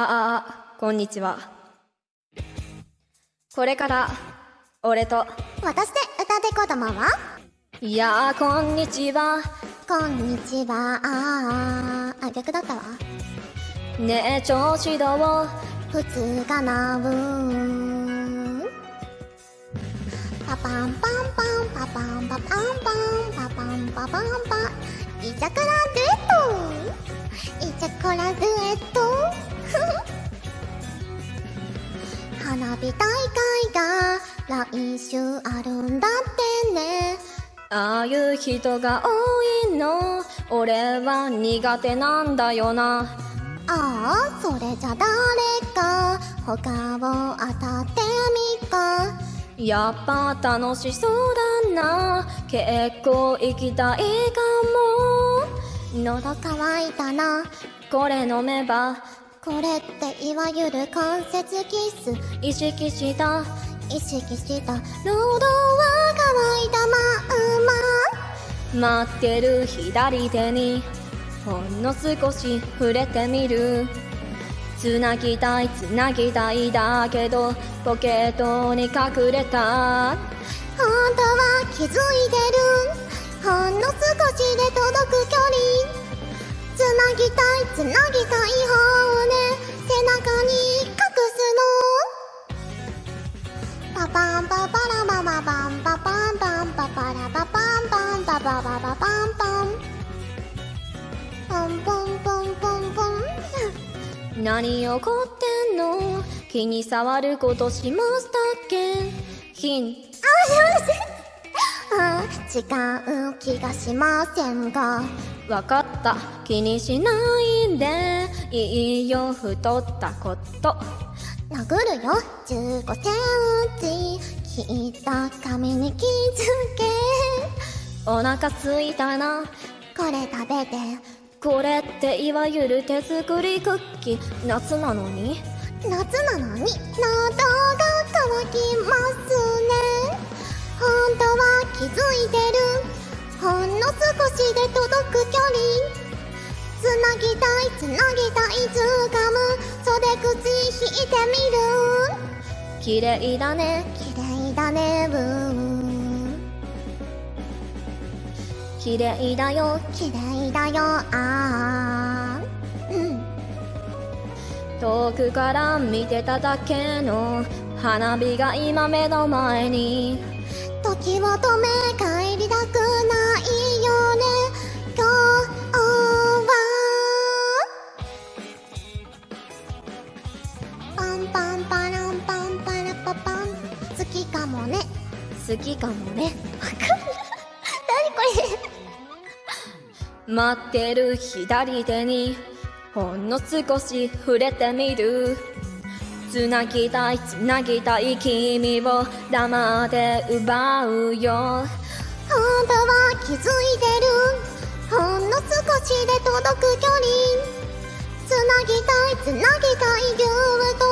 ああ、こんにちは。これから、俺と、私で歌で子供は？いやー、こんにちは。こんにちは。あーあ逆だったわ。ねえ、調子どう？普通かなうー。んパパンパンパンパパンパパンパンパパンパパンパ。ンイチャコラデュエット。イチャコラデュエット花火大会が来週あるんだってねああいう人が多いの。俺は苦手なんだよな。ああそれじゃ誰か他を当たってみっかやっぱ楽しそうだな。結構行きたいかも。喉乾いたなこれ飲めば、これっていわゆる関節キス？意識した。意識した。喉は乾いたま待ってる左手にほんの少し触れてみる。つなぎたいつなぎたいだけどポケットに隠れた。本当は気づいてるほんの少しで届く距離。つなぎたいつなぎたい方パパンパパラママパンパパンパンパパラパパンパンパパパパパンパン。ポンポンポンポンポン。何起こってんの？気に障ることしましたっけ？ヒン。あ違う気がしませんが。わかった。気にしないで。いいよ太ったこと。殴るよ。15センチ。切った髪に気づけ。お腹すいたな。これ食べて。これっていわゆる手作りクッキー。夏なのに？夏なのに。喉が渇きますね。本当はの少しで届く距離。つなぎたいつなぎたいつかむ袖口引いてみる。綺麗だね。綺麗だねブー。綺麗だよ。綺麗だよ。あー。うん。遠くから見てただけの花火が今目の前に。時を止め帰りたくない好きかもね。好きかもね。何これ。待ってる。左手にほんの少し触れてみる。つなぎたいつなぎたい君を黙って奪うよ。本当は気づいてる。ほんの少しで届く距離。つなぎたいつなぎたいぎゅーっと